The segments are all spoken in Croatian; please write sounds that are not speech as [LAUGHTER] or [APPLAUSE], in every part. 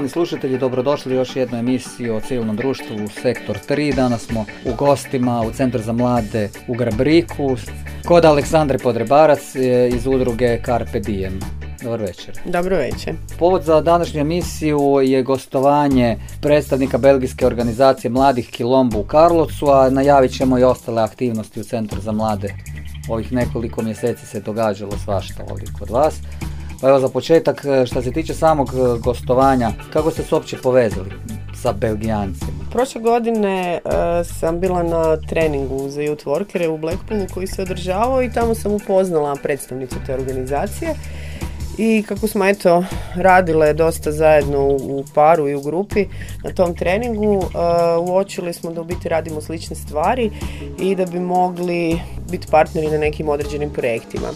Poštovani slušatelji, dobrodošli u još jednu emisiju o civilnom društvu u Sektor 3. Danas smo u gostima u Centru za mlade u Grabriku kod Aleksandre Podrebarac e, iz udruge Carpe Diem. Dobar večer. Dobro večer. Povod za današnju emisiju je gostovanje predstavnika belgijske organizacije mladih Kilombu u Karlovcu, a najavit ćemo i ostale aktivnosti u Centru za mlade. Ovih nekoliko mjeseci se događalo svašta ovdje kod vas. Pa evo za početak, e, što se tiče samog e, gostovanja, kako ste se uopće povezali sa Belgijancima? Prošle godine e, sam bila na treningu za youth workere u Blackpoolu koji se održavao i tamo sam upoznala predstavnicu te organizacije. I kako smo eto radile dosta zajedno u, paru i u grupi na tom treningu, uh, uočili smo da u biti radimo slične stvari i da bi mogli biti partneri na nekim određenim projektima.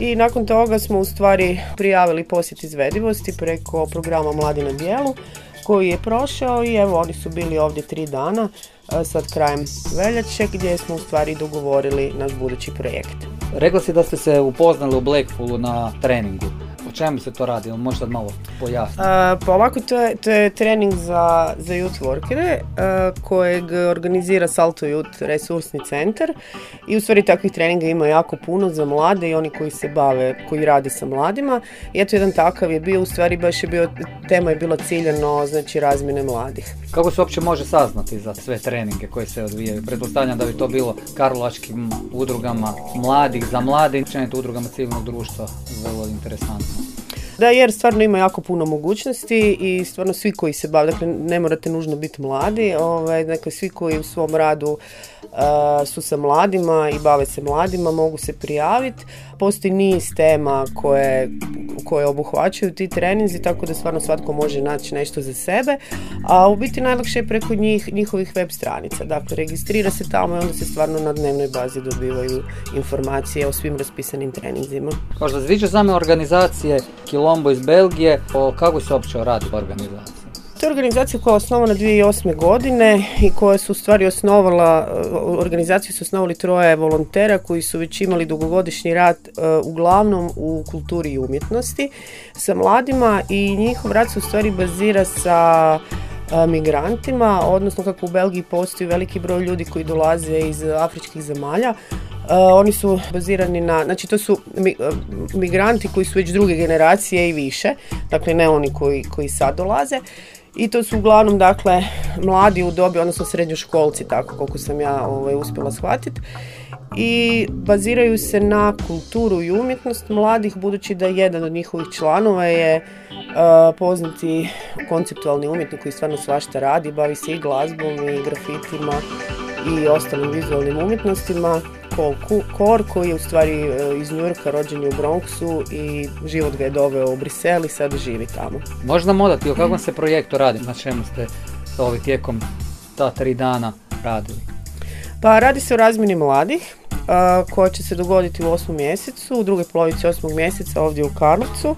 I nakon toga smo u stvari prijavili posjet izvedivosti preko programa Mladi na dijelu koji je prošao i evo oni su bili ovdje tri dana uh, sad krajem veljače gdje smo u stvari dogovorili naš budući projekt. Rekla si da ste se upoznali u Blackpoolu na treningu. Čemu se to radi? Možda malo pojasniti. pa ovako, to je, to je trening za, za youth workere kojeg organizira Salto Youth resursni centar i u stvari takvih treninga ima jako puno za mlade i oni koji se bave, koji radi sa mladima. I eto jedan takav je bio, u stvari baš je bio, tema je bila ciljeno, znači razmjene mladih. Kako se uopće može saznati za sve treninge koje se odvijaju? Pretpostavljam da bi to bilo karlovačkim udrugama mladih, za mlade, općenito udrugama civilnog društva, vrlo interesantno. Da, jer stvarno ima jako puno mogućnosti i stvarno svi koji se bave, dakle ne morate nužno biti mladi, ovaj, dakle svi koji u svom radu su sa mladima i bave se mladima, mogu se prijaviti. Postoji niz tema koje, koje obuhvaćaju ti treninzi, tako da stvarno svatko može naći nešto za sebe, a u biti najlakše je preko njih, njihovih web stranica. Dakle, registrira se tamo i onda se stvarno na dnevnoj bazi dobivaju informacije o svim raspisanim treninzima. Se tiče same organizacije Kilombo iz Belgije, o kako se uopće radi organizacija? To je organizacija koja je osnovana 2008. godine i koja su u stvari osnovala, organizaciju su osnovali troje volontera koji su već imali dugogodišnji rad e, uglavnom u kulturi i umjetnosti sa mladima i njihov rad se u stvari bazira sa e, migrantima, odnosno kako u Belgiji postoji veliki broj ljudi koji dolaze iz afričkih zemalja, Uh, oni su bazirani na, znači to su migranti koji su već druge generacije i više, dakle ne oni koji, koji sad dolaze i to su uglavnom dakle mladi u dobi, odnosno srednjoškolci, tako koliko sam ja ovaj, uspjela shvatiti. I baziraju se na kulturu i umjetnost mladih, budući da jedan od njihovih članova je uh, poznati konceptualni umjetnik koji stvarno svašta radi, bavi se i glazbom i grafitima i ostalim vizualnim umjetnostima Paul Kor koji je u stvari e, iz Njurka rođen je u Bronxu i život ga je doveo u Brisel i sad živi tamo. Možda modati o kakvom se projektu radi, na čemu ste ovi tijekom ta tri dana radili? Pa radi se o razmjeni mladih koja će se dogoditi u osmom mjesecu, u drugoj polovici osmog mjeseca ovdje u Karlovcu.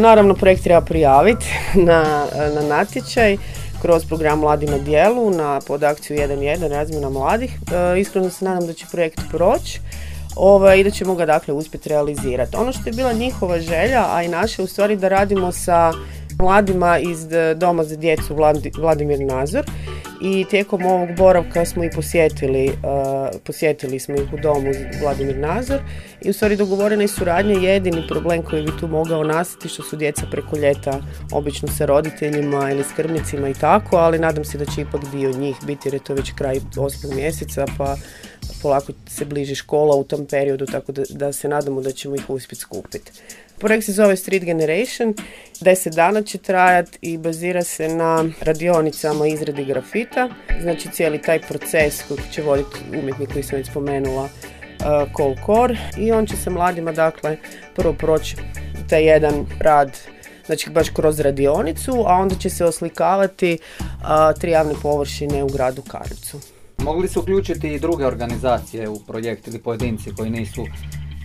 naravno projekt treba prijaviti [LAUGHS] na, na natječaj kroz program Mladi na dijelu na pod akciju 1.1 razmjena mladih. E, iskreno se nadam da će projekt proći ovaj, i da ćemo ga dakle uspjeti realizirati. Ono što je bila njihova želja, a i naša u stvari da radimo sa mladima iz Doma za djecu Vladimir Nazor i tijekom ovog boravka smo i posjetili, uh, posjetili smo ih u domu Vladimir Nazor i u stvari dogovorena je suradnja jedini problem koji bi tu mogao nastati što su djeca preko ljeta obično sa roditeljima ili skrbnicima i tako, ali nadam se da će ipak dio njih biti jer je to već kraj osmog mjeseca pa polako se bliži škola u tom periodu tako da, da se nadamo da ćemo ih uspjeti skupiti. Projekt se zove Street Generation, deset dana će trajati i bazira se na radionicama izradi grafita. Znači cijeli taj proces koji će voditi umjetnik koji sam već spomenula uh, Cole Core i on će se mladima dakle prvo proći taj jedan rad znači baš kroz radionicu, a onda će se oslikavati uh, tri javne površine u gradu Karlovcu. Mogli se uključiti i druge organizacije u projekt ili pojedinci koji nisu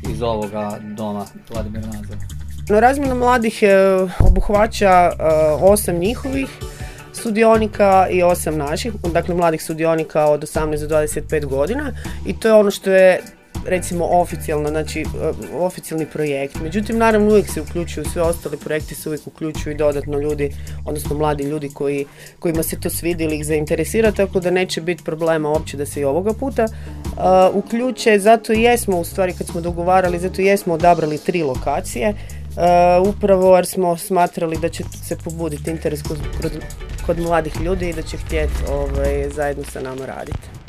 iz ovoga doma Vladimir Nazor? No, razmjena mladih je, obuhvaća uh, osam njihovih sudionika i osam naših, dakle mladih sudionika od 18 do 25 godina i to je ono što je recimo oficijalno, znači e, oficijalni projekt. Međutim, naravno uvijek se uključuju sve ostale projekte, se uvijek uključuju i dodatno ljudi, odnosno mladi ljudi koji, kojima se to svidi ili ih zainteresira, tako da neće biti problema uopće da se i ovoga puta uh, uključe. Zato jesmo, u stvari kad smo dogovarali, zato jesmo odabrali tri lokacije. Uh, upravo jer smo smatrali da će se pobuditi interes kod, kod, mladih ljudi i da će htjeti ovaj, zajedno sa nama raditi.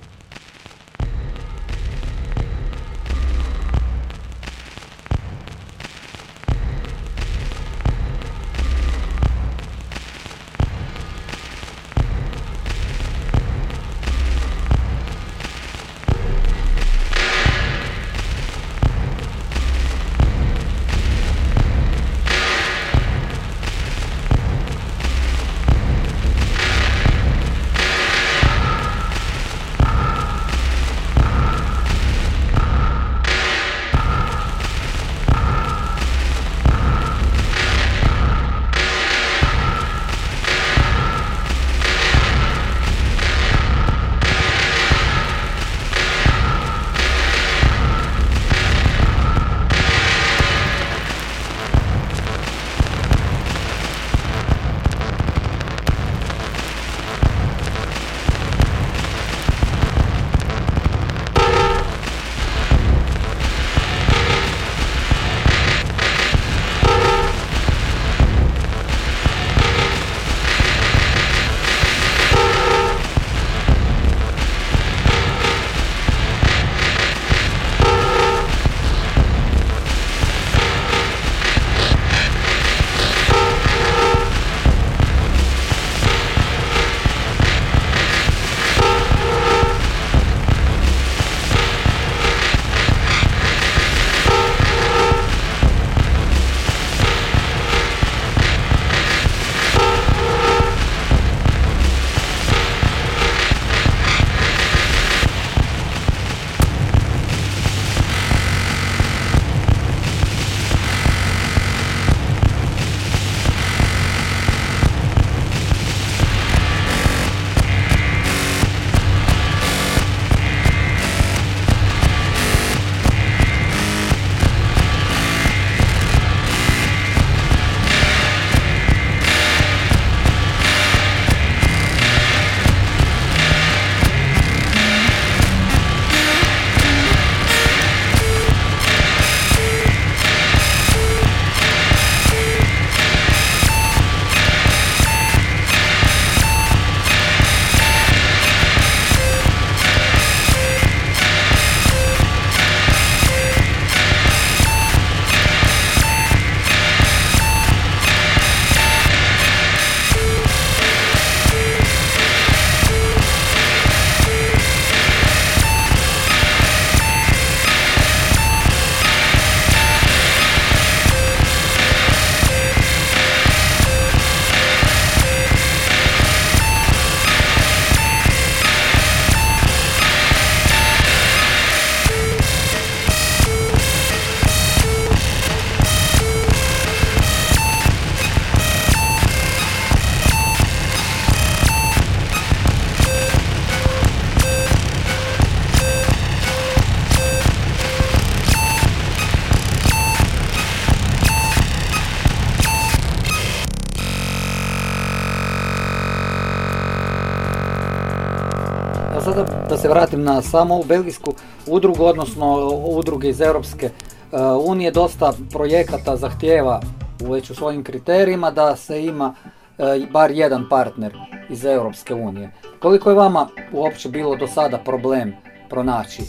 Vratim na samo ovu belgijsku udrugu, odnosno udruge iz Europske uh, unije, dosta projekata zahtjeva već u svojim kriterijima da se ima uh, bar jedan partner iz Europske unije. Koliko je vama uopće bilo do sada problem pronaći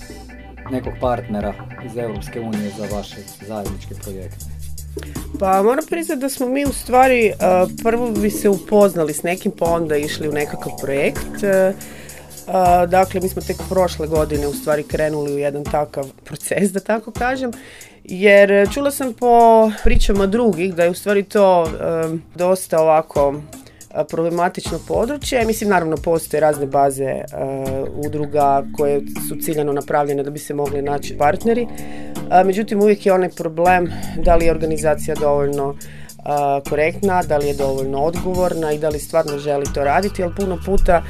nekog partnera iz Europske unije za vaše zajedničke projekte? Pa moram priznati da smo mi u stvari uh, prvo bi se upoznali s nekim pa onda išli u nekakav projekt dakle, mi smo tek prošle godine u stvari krenuli u jedan takav proces, da tako kažem, jer čula sam po pričama drugih da je u stvari to dosta ovako problematično područje. Mislim, naravno, postoje razne baze udruga koje su ciljano napravljene da bi se mogli naći partneri. međutim, uvijek je onaj problem da li je organizacija dovoljno korektna, da li je dovoljno odgovorna i da li stvarno želi to raditi, jer puno puta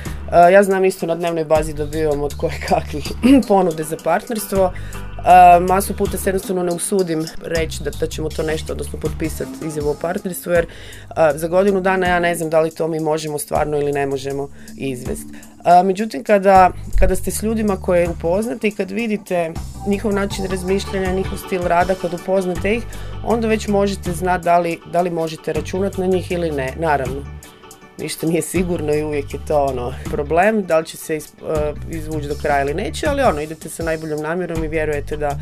ja znam isto na dnevnoj bazi dobivam od koje kakvih [CLEARS THROAT] ponude za partnerstvo, masu puta se jednostavno ne usudim reći da, da ćemo to nešto, odnosno potpisati izjavu o partnerstvu, jer za godinu dana ja ne znam da li to mi možemo stvarno ili ne možemo izvesti. Međutim, kada, kada ste s ljudima koje upoznate i kad vidite njihov način razmišljanja, njihov stil rada, kad upoznate ih, onda već možete znati da li, da li možete računati na njih ili ne. Naravno, ništa nije sigurno i uvijek je to ono problem, da li će se uh, izvući do kraja ili neće, ali ono, idete sa najboljom namjerom i vjerujete da,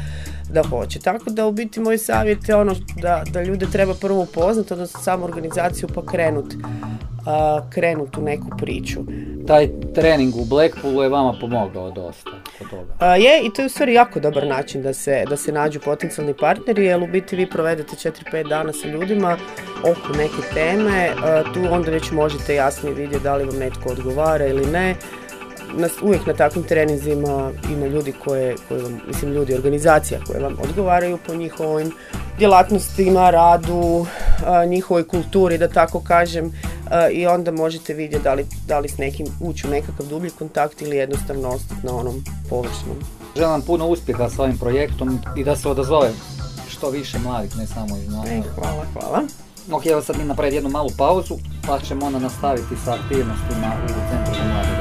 da hoće. Tako da u biti moj savjet je ono da, da ljude treba prvo upoznati, odnosno samu organizaciju pa krenuti krenut u neku priču. Taj trening u Blackpoolu je vama pomogao dosta toga? je i to je u stvari jako dobar način da se, da se nađu potencijalni partneri, jer u biti vi provedete 4-5 dana sa ljudima oko neke teme, tu onda već možete jasnije vidjeti da li vam netko odgovara ili ne. Nas, uvijek na takvim treninzima ima ljudi koje, koje vam, mislim ljudi, organizacija koje vam odgovaraju po njihovim djelatnostima, radu, njihovoj kulturi, da tako kažem, i onda možete vidjeti da li, da li s nekim ući u nekakav dublji kontakt ili jednostavno ostati na onom površnom. Želim vam puno uspjeha s ovim projektom i da se odazove što više mladih, ne samo iz mladih. E, hvala, hvala. Ok, evo sad mi napraviti jednu malu pauzu, pa ćemo onda nastaviti sa aktivnostima u Centru za mlade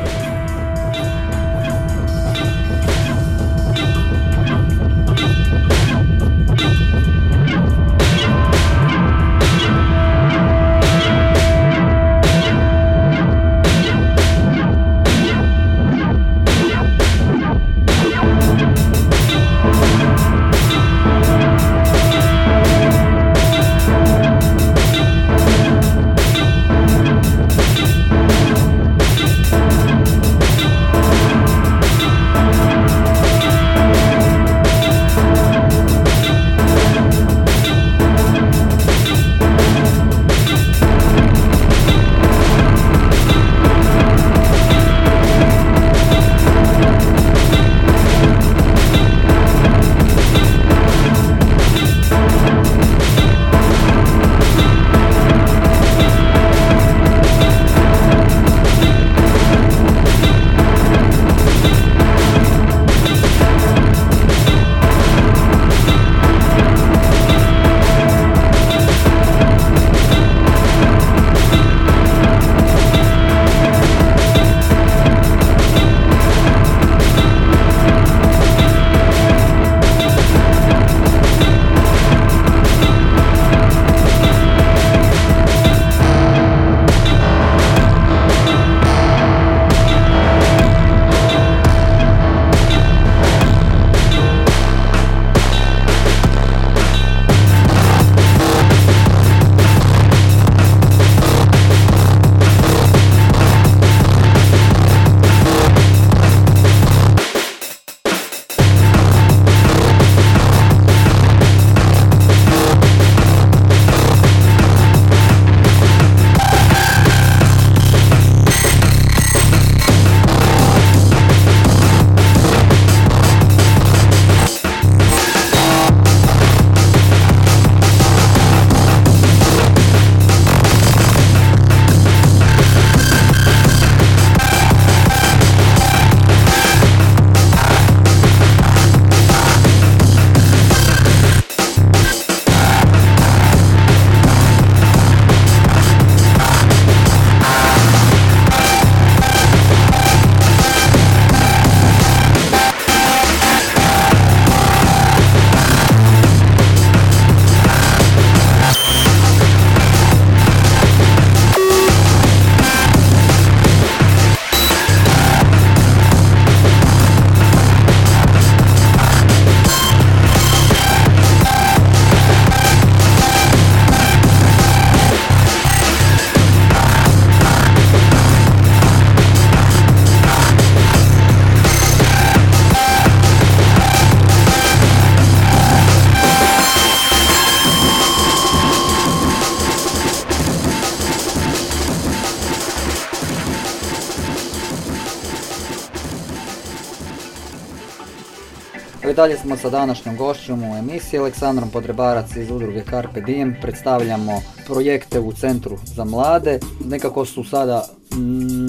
dalje smo sa današnjom gošćom u emisiji Aleksandrom Podrebarac iz udruge Carpe Diem. Predstavljamo projekte u Centru za mlade. Nekako su sada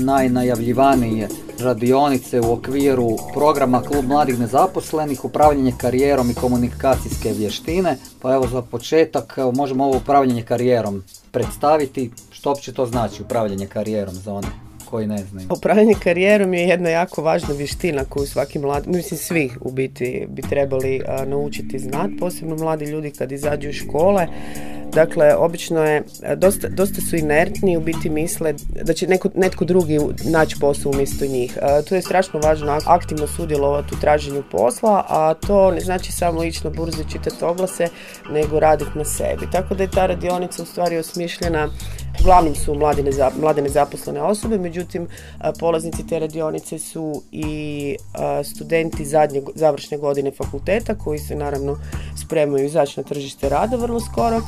najnajavljivanije radionice u okviru programa Klub mladih nezaposlenih, upravljanje karijerom i komunikacijske vještine. Pa evo za početak možemo ovo upravljanje karijerom predstaviti. Što uopće to znači upravljanje karijerom za one koji ne znaju? Upravljanje karijerom je jedna jako važna vještina koju svaki mladi, mislim svi u biti bi trebali naučiti znati, posebno mladi ljudi kad izađu iz škole. Dakle, obično je, dosta, dosta su inertni, u biti misle da će neko, netko drugi naći posao umjesto njih. E, tu je strašno važno aktivno sudjelovati u traženju posla, a to ne znači samo ići na burzu čitati oglase, nego raditi na sebi. Tako da je ta radionica u stvari osmišljena Uglavnom su mlade, mlade nezaposlene osobe, međutim polaznici te radionice su i studenti zadnje završne godine fakulteta koji se naravno spremaju izaći na tržište rada vrlo skoro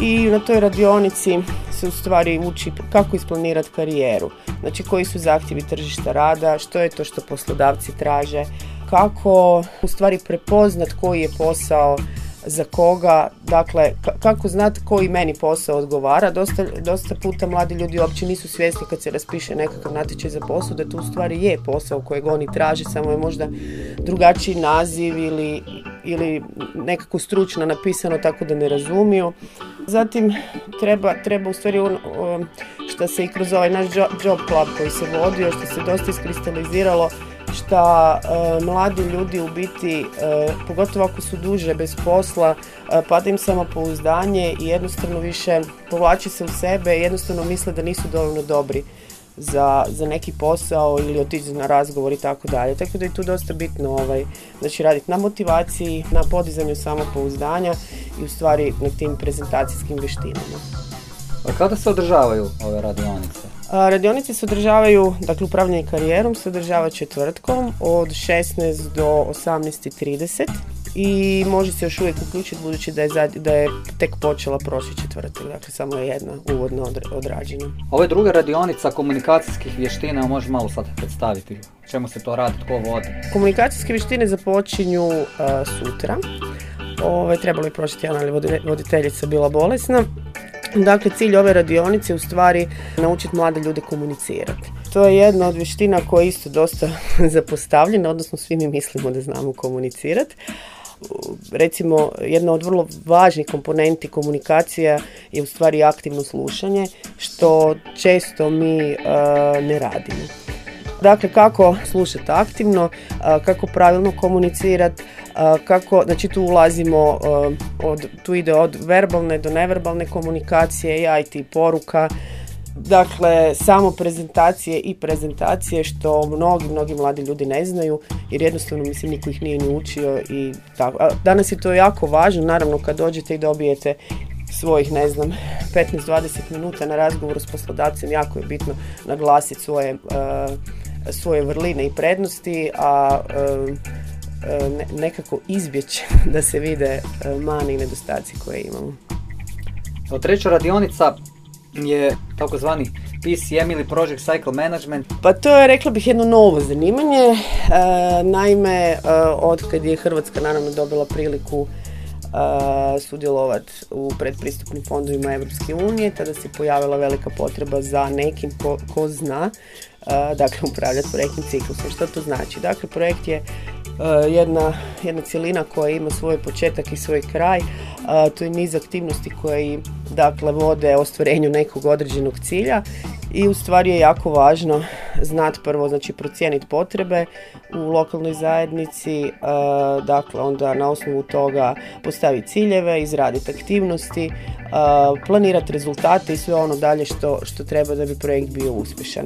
i na toj radionici se u stvari uči kako isplanirati karijeru, znači koji su zahtjevi tržišta rada, što je to što poslodavci traže, kako u stvari prepoznat koji je posao za koga, dakle kako znati koji meni posao odgovara. Dosta, dosta puta mladi ljudi uopće nisu svjesni kad se raspiše nekakav natječaj za posao da to u stvari je posao kojeg oni traže, samo je možda drugačiji naziv ili, ili nekako stručno napisano tako da ne razumiju. Zatim treba, treba u stvari on, što se i kroz ovaj naš job club koji se vodio, što se dosta iskristaliziralo, što e, mladi ljudi u biti, e, pogotovo ako su duže bez posla, e, pada im samopouzdanje i jednostavno više povlači se u sebe i jednostavno misle da nisu dovoljno dobri za, za neki posao ili otići na razgovor i tako dalje. Tako da je tu dosta bitno ovaj, znači raditi na motivaciji, na podizanju samopouzdanja i u stvari na tim prezentacijskim vještinama. A kada se održavaju ove radionice? Radionice se održavaju, dakle upravljanje karijerom se održava četvrtkom od 16 do 18.30 i može se još uvijek uključiti budući da je, da je tek počela prošli četvrtak, dakle samo je jedna uvodno odrađena. Ovo je druga radionica komunikacijskih vještina, može malo sad predstaviti čemu se to radi, tko vodi? Komunikacijske vještine započinju sutra. Ove, trebalo je prošli tjedan, ali voditeljica bila bolesna. Dakle, cilj ove radionice je u stvari naučiti mlade ljude komunicirati. To je jedna od vještina koja je isto dosta [LAUGHS] zapostavljena, odnosno svi mi mislimo da znamo komunicirati. Recimo, jedna od vrlo važnih komponenti komunikacija je u stvari aktivno slušanje, što često mi e, ne radimo. Dakle, kako slušati aktivno, kako pravilno komunicirati, kako, znači tu ulazimo, od, tu ide od verbalne do neverbalne komunikacije, IT poruka, Dakle, samo prezentacije i prezentacije što mnogi, mnogi mladi ljudi ne znaju jer jednostavno mislim niko ih nije ni učio i tako. danas je to jako važno, naravno kad dođete i dobijete svojih, ne znam, 15-20 minuta na razgovoru s poslodavcem, jako je bitno naglasiti svoje svoje vrline i prednosti, a nekako izbjeći [LAUGHS] da se vide mani i nedostaci koje imamo. Treća radionica je takozvani PCM ili Project Cycle Management. Pa to je, rekla bih, jedno novo zanimanje. naime, od kad je Hrvatska naravno dobila priliku sudjelovati u predpristupnim fondovima Europske unije, tada se pojavila velika potreba za nekim ko, ko zna dakle, upravljati projektnim ciklusom. Što to znači? Dakle, projekt je jedna, jedna cjelina koja ima svoj početak i svoj kraj. To je niz aktivnosti koje dakle, vode ostvarenju nekog određenog cilja i u stvari je jako važno znati prvo, znači procijeniti potrebe u lokalnoj zajednici, dakle onda na osnovu toga postaviti ciljeve, izraditi aktivnosti, planirati rezultate i sve ono dalje što, što treba da bi projekt bio uspješan.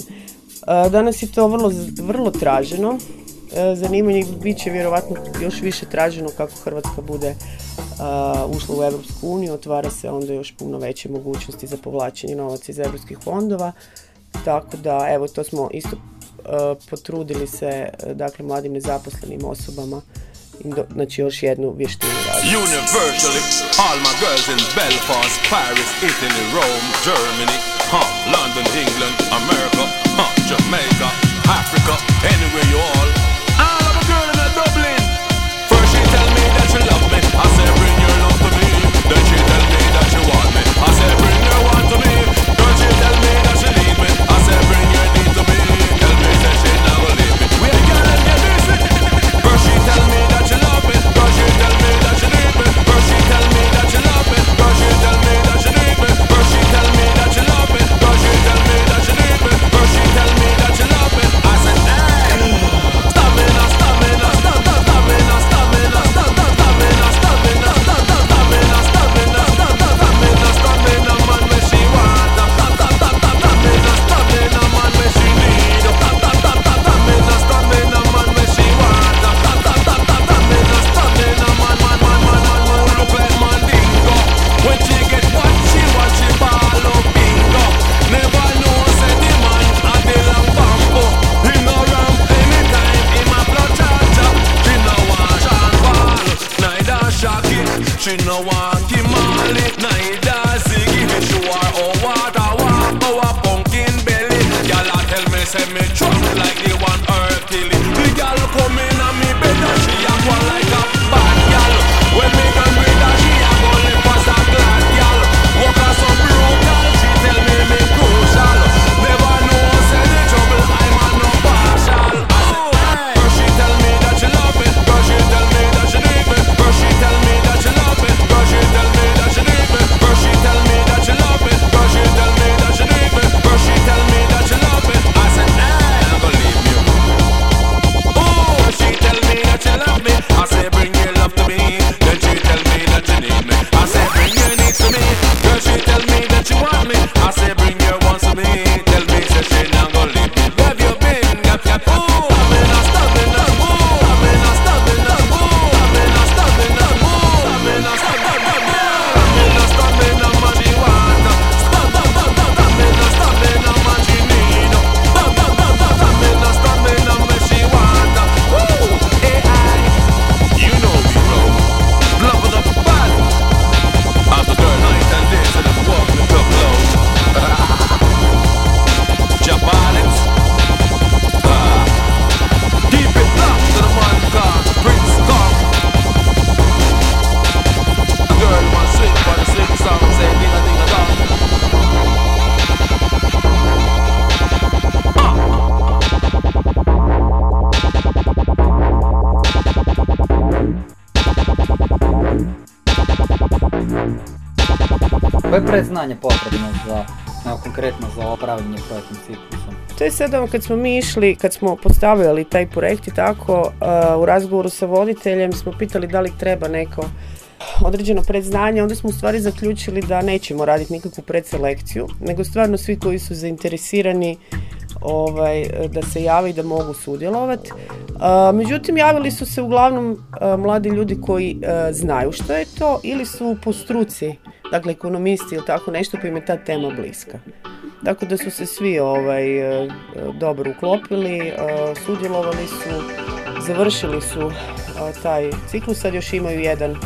Danas je to vrlo, vrlo traženo. Zanimanje bit će vjerojatno još više traženo kako Hrvatska bude ušla u Europsku uniju, otvara se onda još puno veće mogućnosti za povlačenje novaca iz europskih fondova. Tako da, evo, to smo isto potrudili se, dakle, mladim nezaposlenim osobama znači još jednu vještinu Jamaica, Africa, anywhere you all. Predznanje potrebno za, evo, konkretno za upravljanje projektnim ciklusom? To je sad ono kad smo mi išli, kad smo postavljali taj projekt i tako, uh, u razgovoru sa voditeljem smo pitali da li treba neko određeno predznanje, onda smo u stvari zaključili da nećemo raditi nikakvu predselekciju, nego stvarno svi koji su zainteresirani ovaj, da se jave i da mogu sudjelovati. Međutim, javili su se uglavnom mladi ljudi koji znaju što je to ili su po struci, dakle ekonomisti ili tako nešto pa im je ta tema bliska. Tako da su se svi ovaj, dobro uklopili, sudjelovali su, završili su taj ciklus, sad još imaju jedan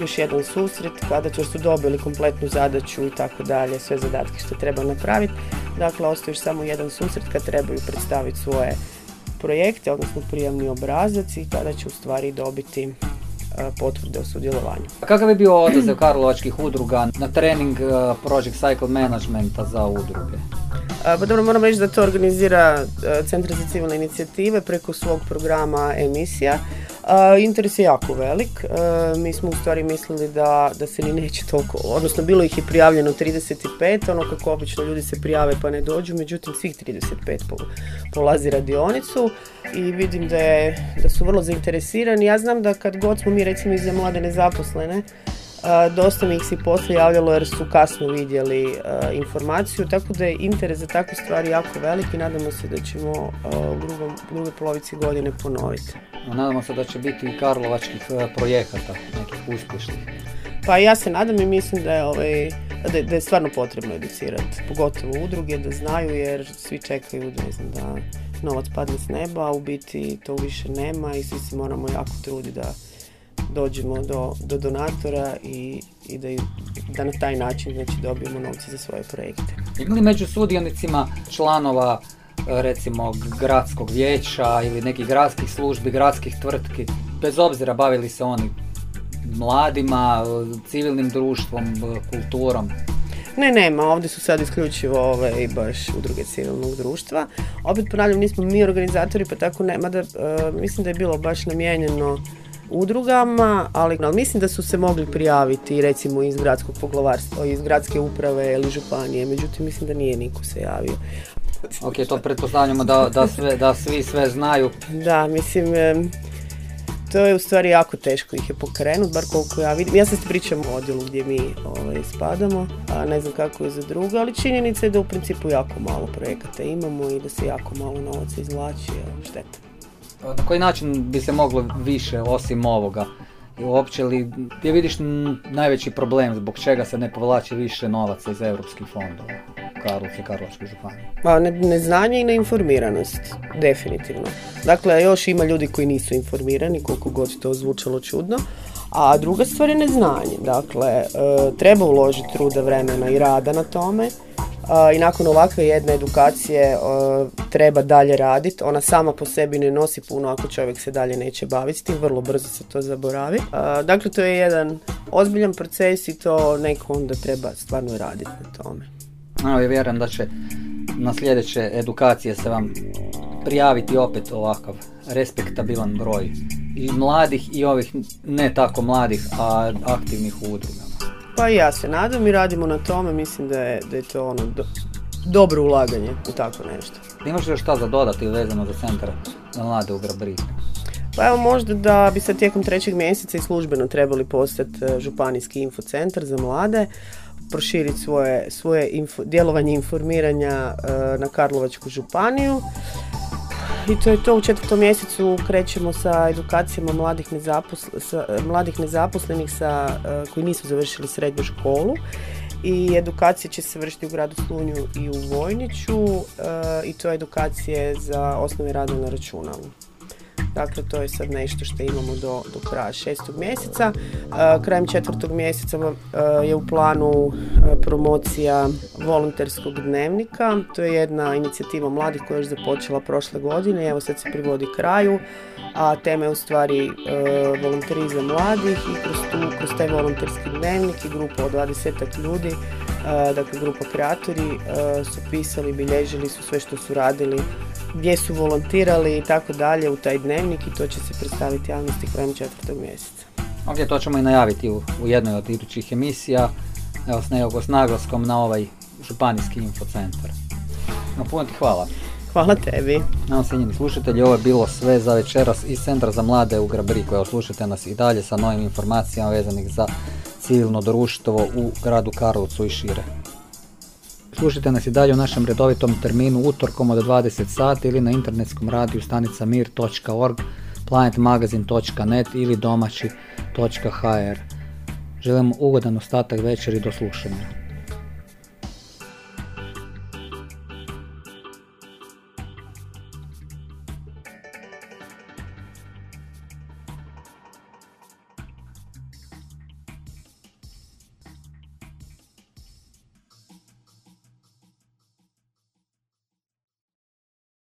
još jedan susret kada će su dobili kompletnu zadaću i tako dalje, sve zadatke što treba napraviti. Dakle, ostaje još samo jedan susret kad trebaju predstaviti svoje projekte, odnosno prijavni obrazac i tada će u stvari dobiti e, potvrde o sudjelovanju. A Kakav je bio odaziv [CLEARS THROAT] karlovačkih udruga na trening uh, Project Cycle Managementa za udruge? A, Pa dobro, moram reći da to organizira e, Centar za civilne inicijative preko svog programa emisija. Interes je jako velik. Mi smo u stvari mislili da, da se ni neće toliko, odnosno bilo ih je prijavljeno 35, ono kako obično ljudi se prijave pa ne dođu, međutim svih 35 pol- polazi radionicu i vidim da, je, da su vrlo zainteresirani. Ja znam da kad god smo mi recimo iz za mlade nezaposlene, dosta mi ih se poslije javljalo jer su kasno vidjeli a, informaciju, tako da je interes za takve stvari jako velik i nadamo se da ćemo a, u drugom, drugoj polovici godine ponoviti. Nadamo se da će biti i karlovačkih uh, projekata, nekih uspješnih. Pa ja se nadam i mislim da je, ovaj, da, je- da je stvarno potrebno educirati, pogotovo udruge da znaju jer svi čekaju ne znam, da novac padne s neba, a u biti to više nema i svi se moramo jako truditi da dođemo do, do donatora i, i da, da na taj način znači, dobijemo novce za svoje projekte. Ima li među sudionicima članova e, recimo gradskog vijeća ili nekih gradskih službi, gradskih tvrtki, bez obzira bavili se oni mladima, civilnim društvom, e, kulturom? Ne, nema, ovdje su sad isključivo ovaj, baš udruge civilnog društva. Opet ponavljam, nismo mi organizatori, pa tako nema da, e, mislim da je bilo baš namijenjeno udrugama, ali, ali mislim da su se mogli prijaviti recimo iz gradskog poglavarstva, iz gradske uprave ili županije, međutim mislim da nije niko se javio. Ok, to pretpostavljamo da, da, sve, da svi sve znaju. Da, mislim, to je u stvari jako teško ih je pokrenut, bar koliko ja vidim. Ja sad pričam o odjelu gdje mi ovaj, spadamo, a ne znam kako je za druga, ali činjenica je da u principu jako malo projekata imamo i da se jako malo novaca izvlači, šteta. Na koji način bi se moglo više osim ovoga? Uopće li, gdje vidiš najveći problem zbog čega se ne povlači više novaca iz europskih fondova Karlovcu i Karlovačkoj županiji? Pa ne, neznanje i neinformiranost, definitivno. Dakle, još ima ljudi koji nisu informirani, koliko god to zvučalo čudno, A druga stvar je neznanje. Dakle, e, treba uložiti truda vremena i rada na tome. I nakon ovakve jedne edukacije treba dalje raditi. Ona sama po sebi ne nosi puno ako čovjek se dalje neće baviti tim. Vrlo brzo se to zaboravi. Dakle, to je jedan ozbiljan proces i to neko onda treba stvarno raditi na tome. Evo, ja vjerujem da će na sljedeće edukacije se vam prijaviti opet ovakav respektabilan broj i mladih i ovih ne tako mladih, a aktivnih udruga. Pa i ja se nadam i radimo na tome, mislim da je, da je to ono dobro ulaganje u tako nešto. Imaš li još šta za dodati vezano za centar za mlade u Grabri? Pa evo možda da bi se tijekom trećeg mjeseca i službeno trebali postati e, županijski infocentar za mlade, proširiti svoje, svoje djelovanje informiranja e, na Karlovačku županiju. I to je to, u četvrtom mjesecu krećemo sa edukacijama mladih, mladih nezaposlenih sa, e, koji nisu završili srednju školu i edukacije će se vršiti u gradu Slunju i u Vojniću i to je edukacije za osnovne rade na računalu. Dakle, to je sad nešto što imamo do, do kraja šestog mjeseca. E, krajem četvrtog mjeseca e, je u planu e, promocija volonterskog dnevnika. To je jedna inicijativa mladih koja je započela prošle godine. Evo sad se privodi kraju. A tema je u stvari volonterizam mladih i kroz, tu, kroz taj volonterski dnevnik i grupa od 20 ljudi dakle grupa kreatori su pisali, bilježili su sve što su radili gdje su volontirali i tako dalje u taj dnevnik i to će se predstaviti javnosti krajem četvrtog mjeseca. Ok, to ćemo i najaviti u, u jednoj od idućih emisija, evo s nekog s naglaskom na ovaj županijski infocentar. No, puno ti hvala. Hvala tebi. Evo, cijenjeni slušatelji, ovo je bilo sve za večeras iz Centra za mlade u Grabriku. Evo, slušajte nas i dalje sa novim informacijama vezanih za civilno društvo u gradu Karlovcu i šire. Slušajte nas i dalje u našem redovitom terminu utorkom od 20 sati ili na internetskom radiju stanica mir.org, planetmagazin.net ili domaći.hr. Želimo ugodan ostatak večeri do slušanja.